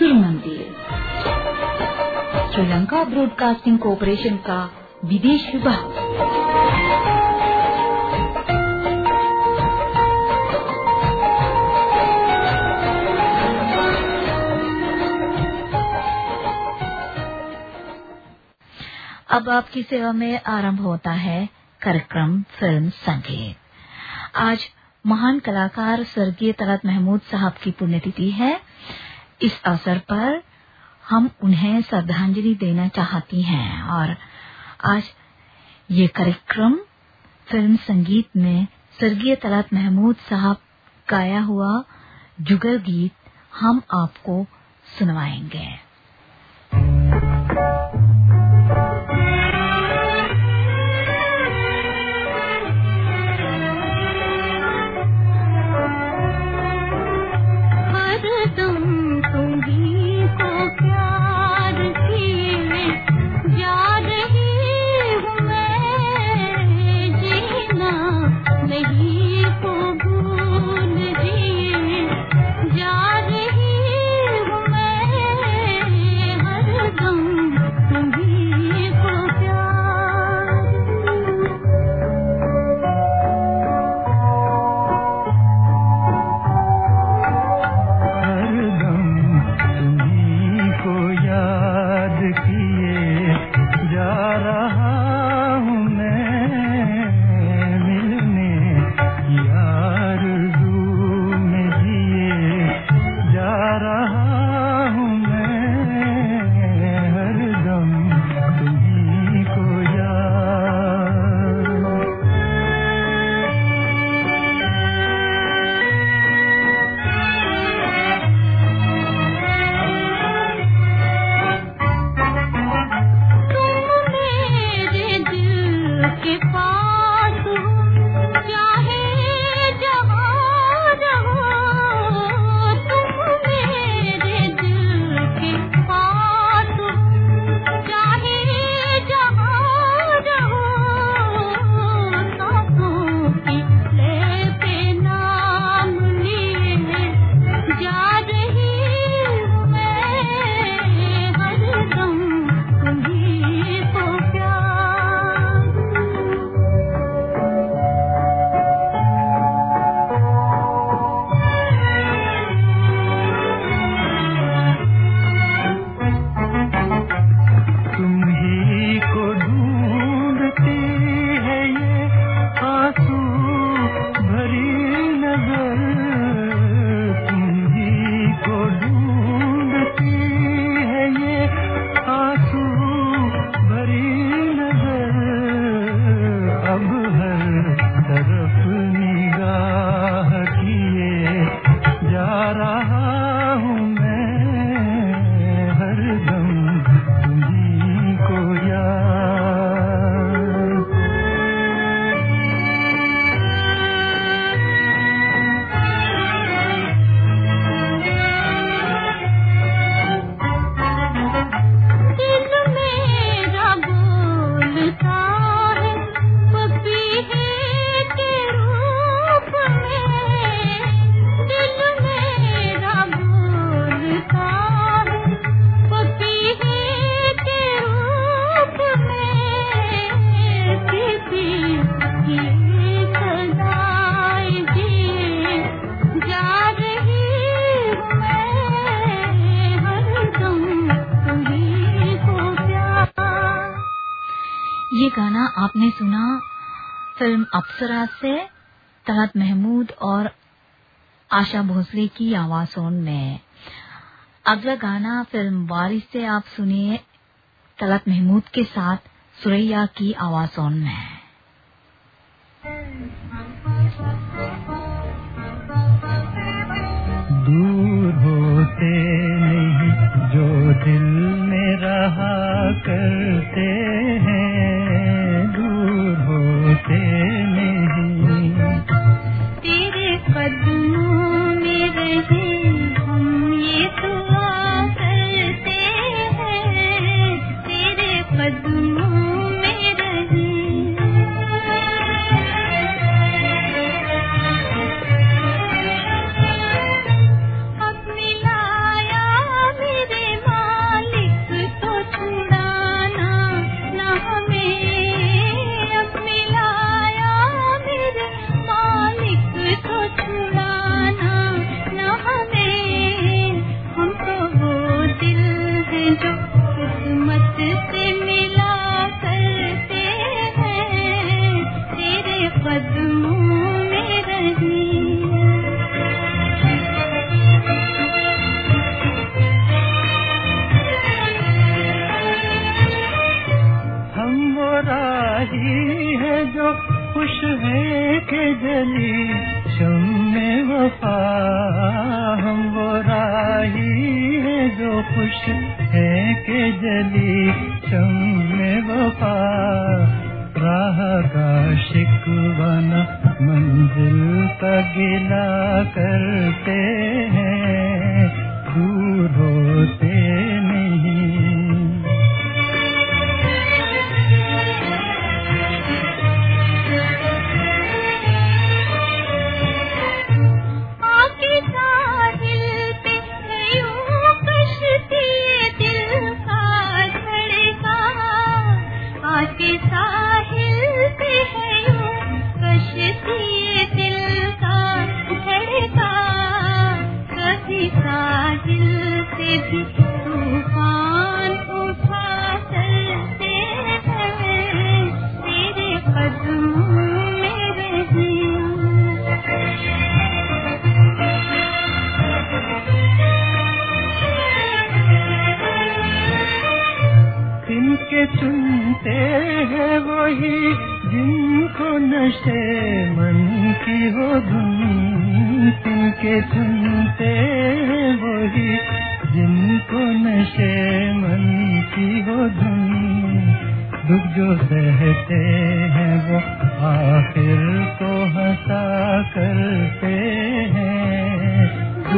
सुर मंदिर। Sri Lanka broadcasting corporation का विदेश विभाग। अब आपकी सेवा में आरंभ होता है कार्यक्रम फ़िल्म संगीत आज महान कलाकार स्वर्गीय तलत महमूद साहब की पुण्यतिथि है। इस अवसर पर हम उन्हें श्रद्धांजलि देना चाहती हैं और आज ये कार्यक्रम फ़िल्म संगीत में स्वर्गीय तलत महमूद साहब गाया हुआ जुगल गीत हम आपको सुनवाएँगे। अप्सरा से तलत महमूद और आशा भोसले की आवाजों में अगला गाना फ़िल्म वारिस से आप सुनिए। तलत महमूद के साथ सुरैया की आवाजों में दूर होते नहीं, जो दिल में रहा करते हैं। खुश है के जली चमे वफा। राह का शिकवाना मंजिल का गिला करते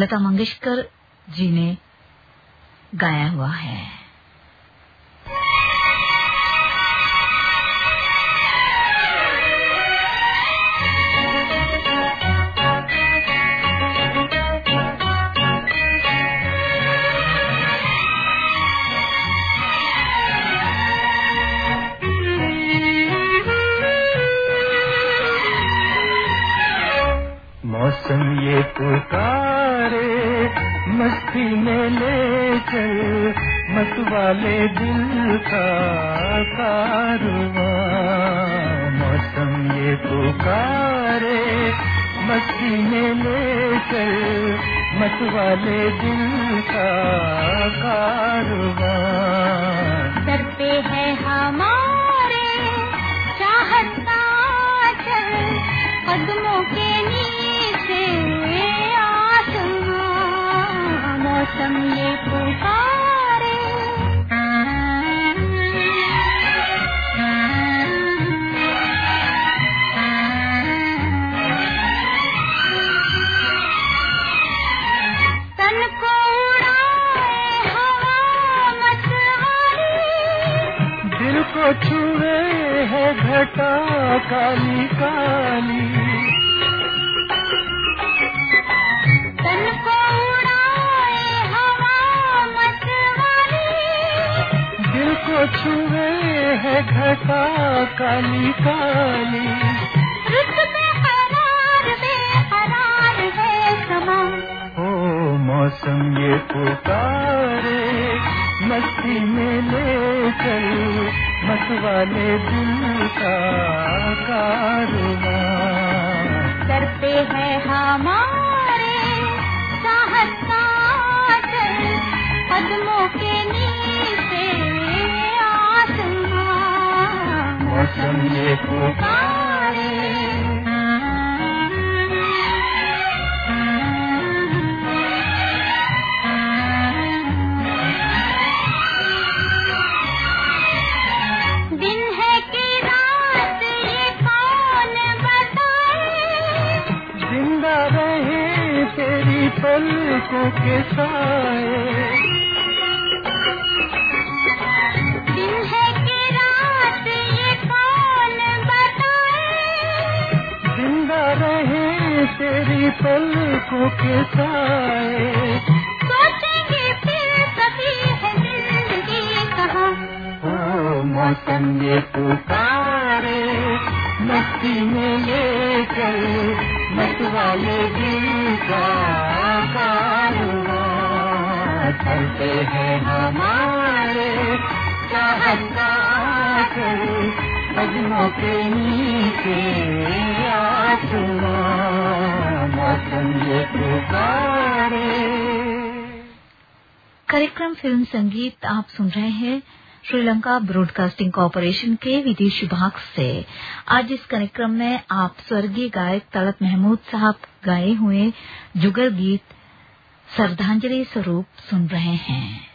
लता मंगेशकर जी ने गाया हुआ है। मौसम ये पुकारे, मस्ती में ले चल मत वाले दिल का कारवां। मौसम ये पुकारे, मस्ती में ले चल मत वाले दिल का कारवां। सर पे है चल, कदमों के नीचे ज़िंदा रहे तेरी पलकों के साए। दिन है कि रात ये कौन बताए? ज़िंदा रहे तेरी पलकों के साए। सोचेंगे फिर कभी है ज़िंदगी कहाँ? ओ मौसम ये पुकारे मस्ती में लेकर मत वाले दिल का कारवां चलते हैं हमारे चाहत का नीचे कार्यक्रम फ़िल्म संगीत आप सुन रहे हैं। श्रीलंका ब्रॉडकास्टिंग कॉरपोरेशन के विदेश विभाग से। आज इस कार्यक्रम में आप स्वर्गीय गायक तलत महमूद साहब गाए हुए जुगल गीत श्रद्धांजलि स्वरूप सुन रहे हैं।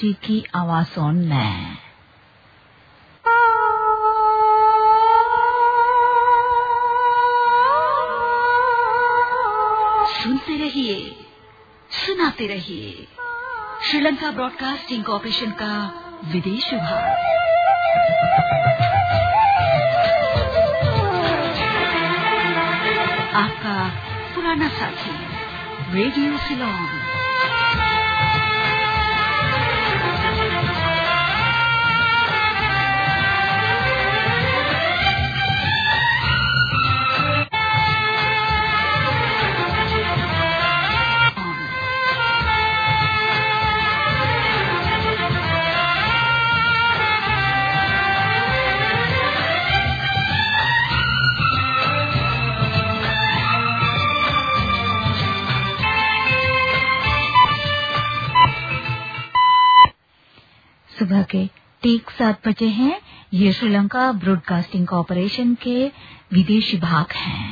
बनर्जी की आवाजों में। सुनते रहिए, सुनाते रहिए। श्रीलंका ब्रॉडकास्टिंग कॉरपोरेशन का विदेश विभाग। आपका पुराना साथी, रेडियो सिलोन। सात बजे हैं। ये श्रीलंका ब्रॉडकास्टिंग कॉरपोरेशन के विदेशी भाग हैं।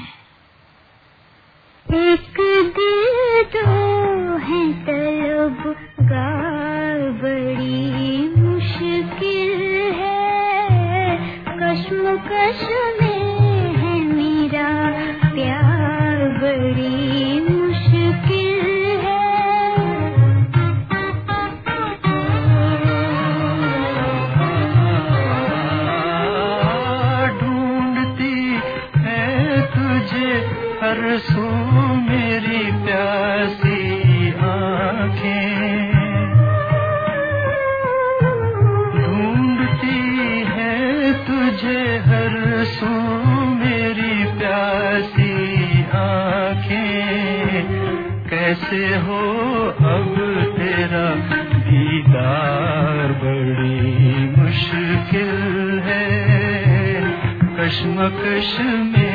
आकर्ष में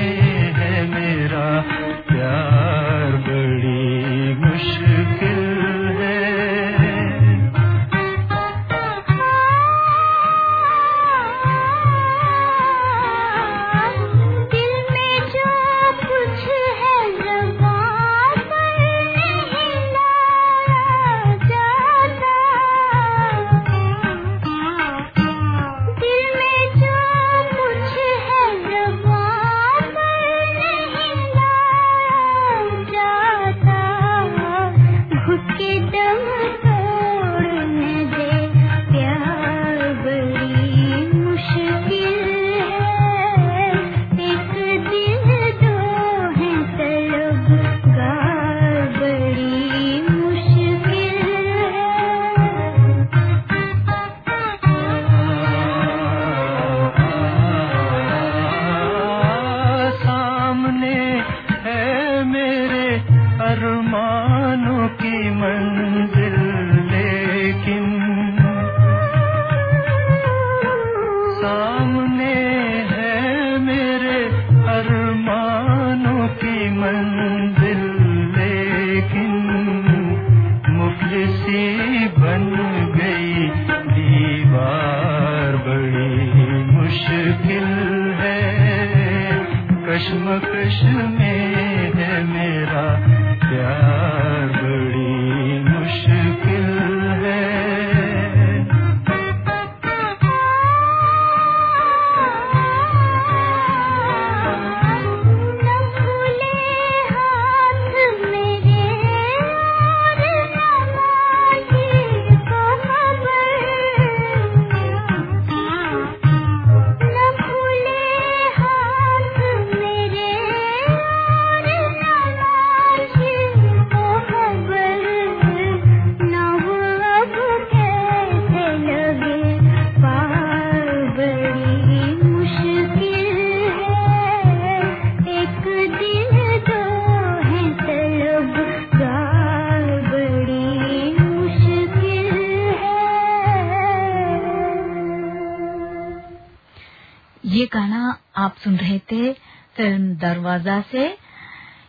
ये गाना आप सुन रहे थे फ़िल्म दरवाज़ा से।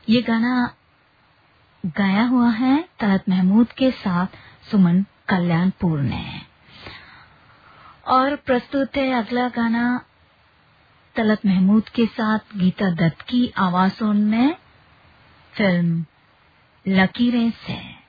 ये गाना गाया हुआ है तलत महमूद के साथ सुमन कल्याणपुर ने। और प्रस्तुत है अगला गाना तलत महमूद के साथ गीता दत्त की आवाजों में, फ़िल्म लकीरें से।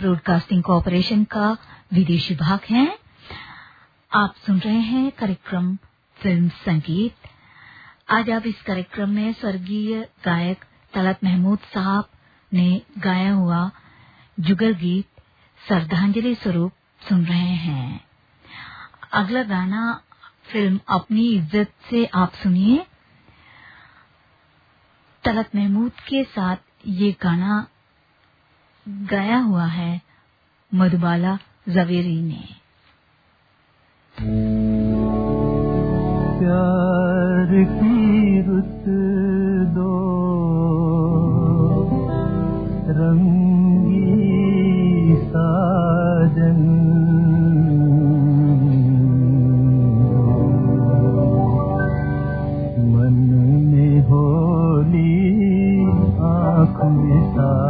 ब्रॉडकास्टिंग कॉरपोरेशन का विदेश विभाग है। आप सुन रहे हैं कार्यक्रम फ़िल्म संगीत। आज आप इस कार्यक्रम में स्वर्गीय गायक तलत महमूद साहब ने गाया हुआ जुगल गीत श्रद्धांजलि स्वरूप सुन रहे हैं। अगला गाना फ़िल्म अपनी इज़्ज़त से आप सुनिए। तलत महमूद के साथ ये गाना गाया हुआ है मधुबाला जवेरी ने। प्यार की रुत दो, रंगी साजन। मन में होली आँख में सा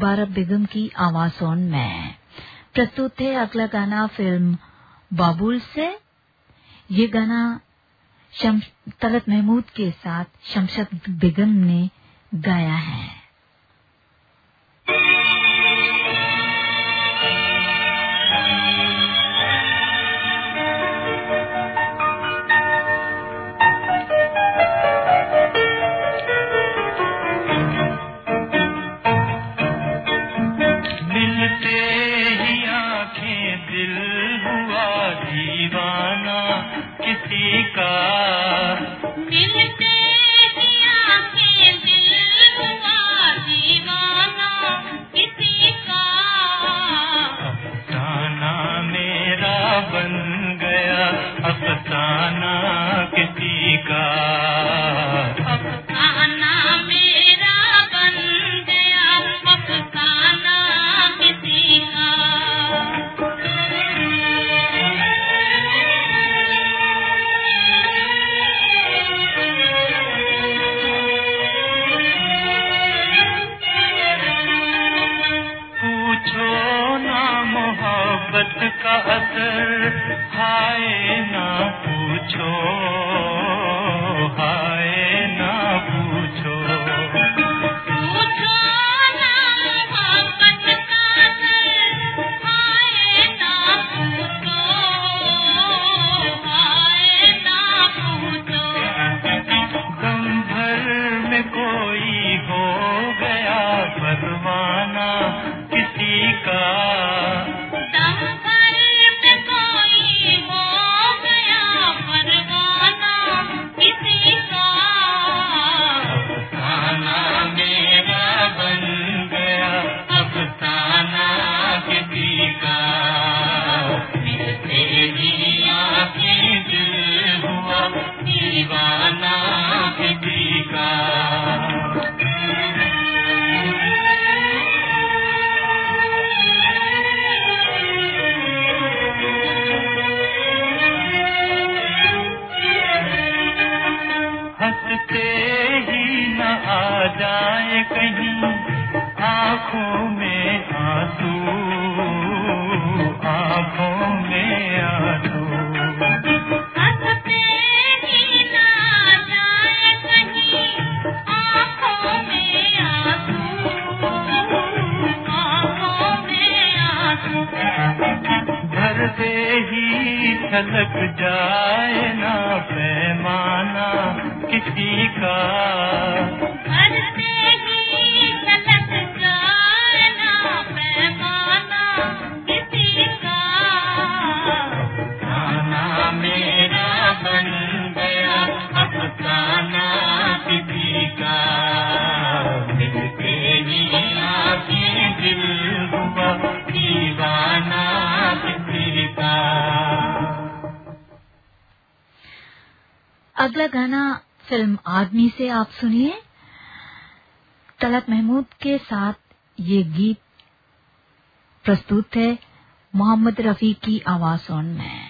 मुबारक बेगम की आवाजों में। प्रस्तुत है अगला गाना फ़िल्म बाबुल से। ये गाना तलत महमूद के साथ शमशद बेगम ने गाया है। अगला गाना फ़िल्म आदमी से आप सुनिए। तलत महमूद के साथ ये गीत प्रस्तुत है मोहम्मद रफी की आवाज़ों में।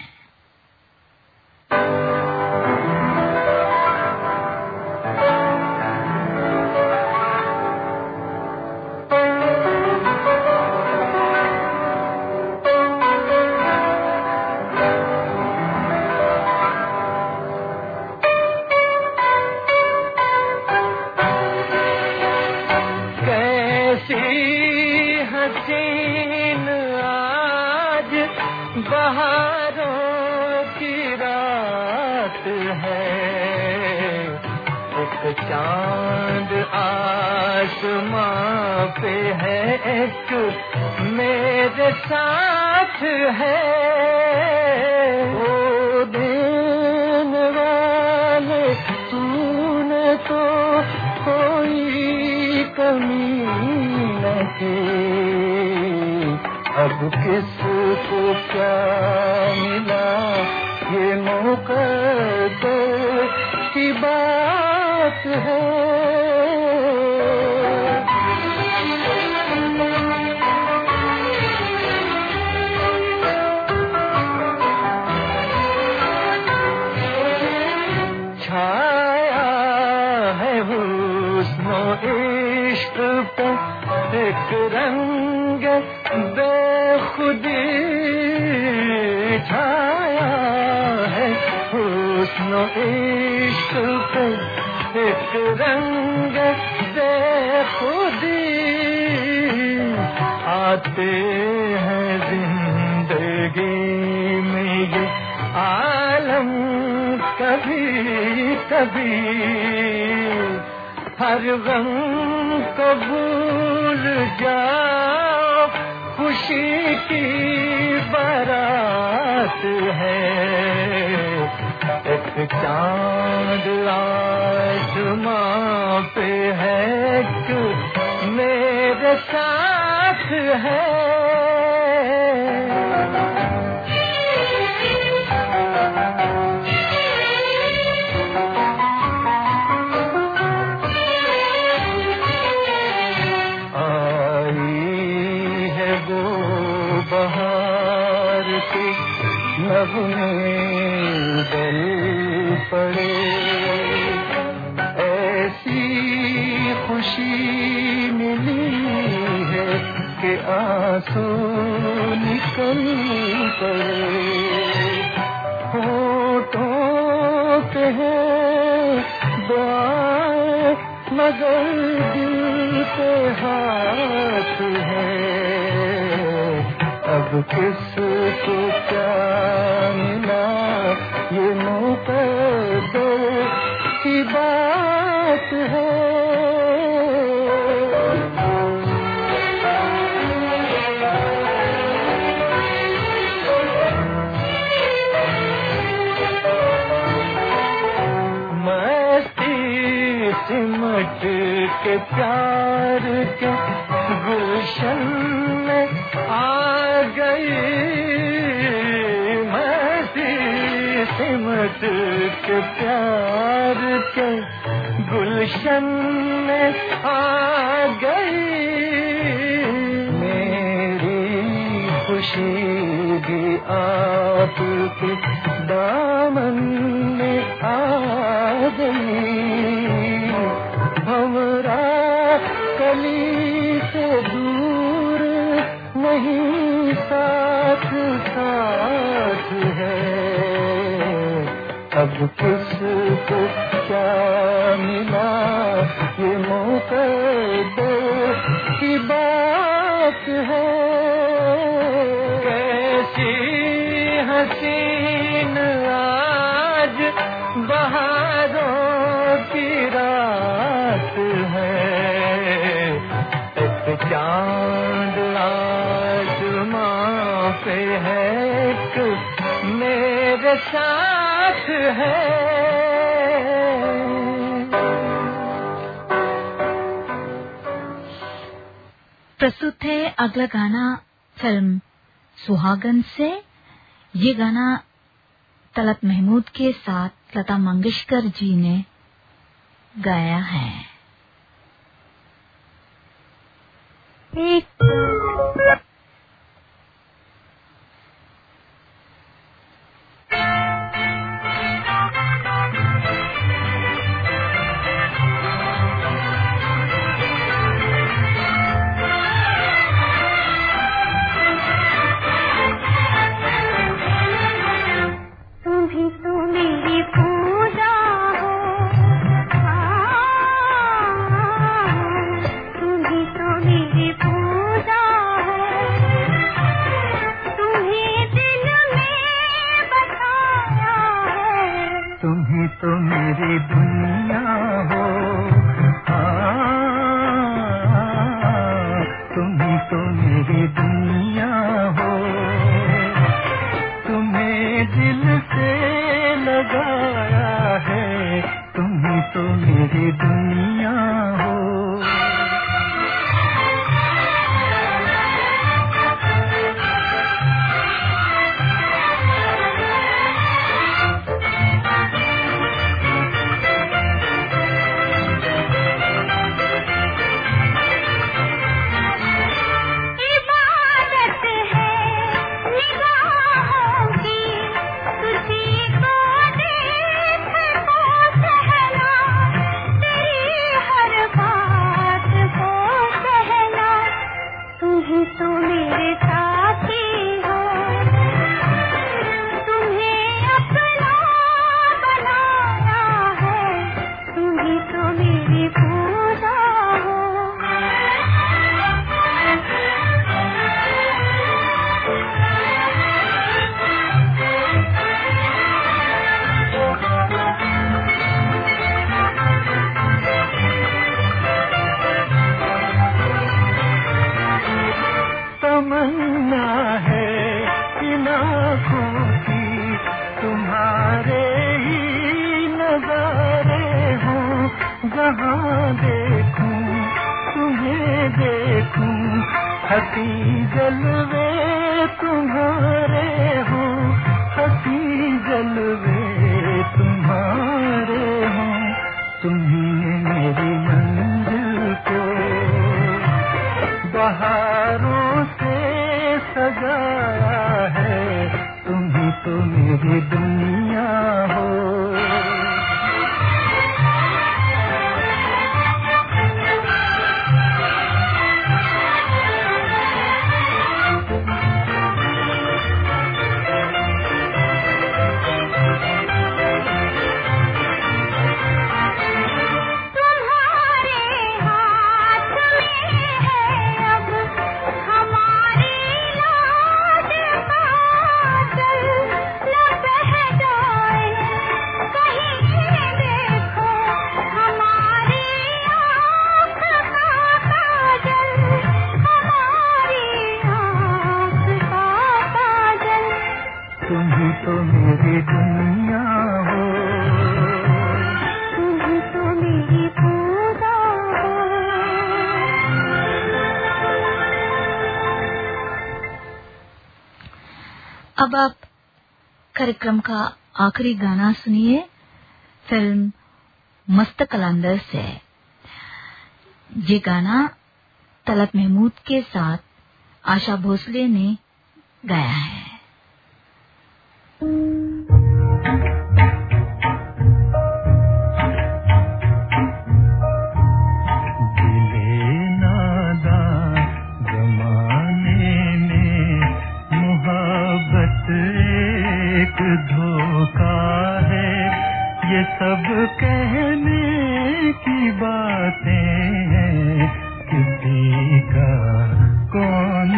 एक रंग बेखुदी छाया है। इश्क पर एक रंग बेखुदी आते हैं ज़िंदगी में ये आलम कभी कभी। हर गम कबूल जाओ खुशी की बारात है। एक चाँद आसमां पे है एक मेरे साथ है। लब में गल पड़े। ऐसी खुशी मिली है कि आँसू निकल पड़े। होठों पे है दुआएँ, मगर दिल पे हाथ है। अब किसको क्या मिला ये मुकद्दर की बात है। सिमट के प्यार सिमट के प्यार के गुलशन में आ गई। मेरी खुशी भी आपके दामन में आ गई। हमरा कली से दूर नहीं अब किसको क्या मिला? ये मुकद्दर की बात है। कैसी हसीन आज बहारों की रात है। एक चाँद आज पे है, एक मेरे साथ है। प्रस्तुत है अगला गाना फ़िल्म सुहागन से। ये गाना तलत महमूद के साथ लता मंगेशकर जी ने गाया है। एक मेरी हसी जलवे तुम्हारे हों, हसी जलवे तुम्हारे हों, तुम्ही मेरी मंजिल को बहारों से सजाया है तुम ही तो मेरी दुनिया हो। अब आप कार्यक्रम का आखिरी गाना सुनिए। फ़िल्म मस्त कलंदर से। ये गाना तलत महमूद के साथ आशा भोसले ने गाया है। सब कहने की बातें हैं किसी का कौन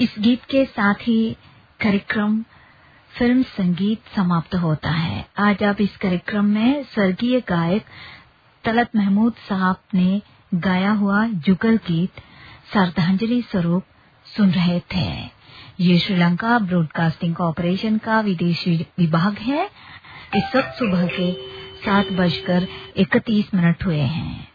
इस गीत के साथ ही कार्यक्रम, फ़िल्म संगीत समाप्त होता है। आज आप इस कार्यक्रम में स्वर्गीय गायक तलत महमूद साहब ने गाया हुआ जुगल गीत श्रद्धांजलि स्वरूप सुन रहे थे। ये श्रीलंका ब्रॉडकास्टिंग कॉरपोरेशन का विदेशी विभाग है। इस वक्त सुबह के सात बजकर इकतीस मिनट हुए हैं।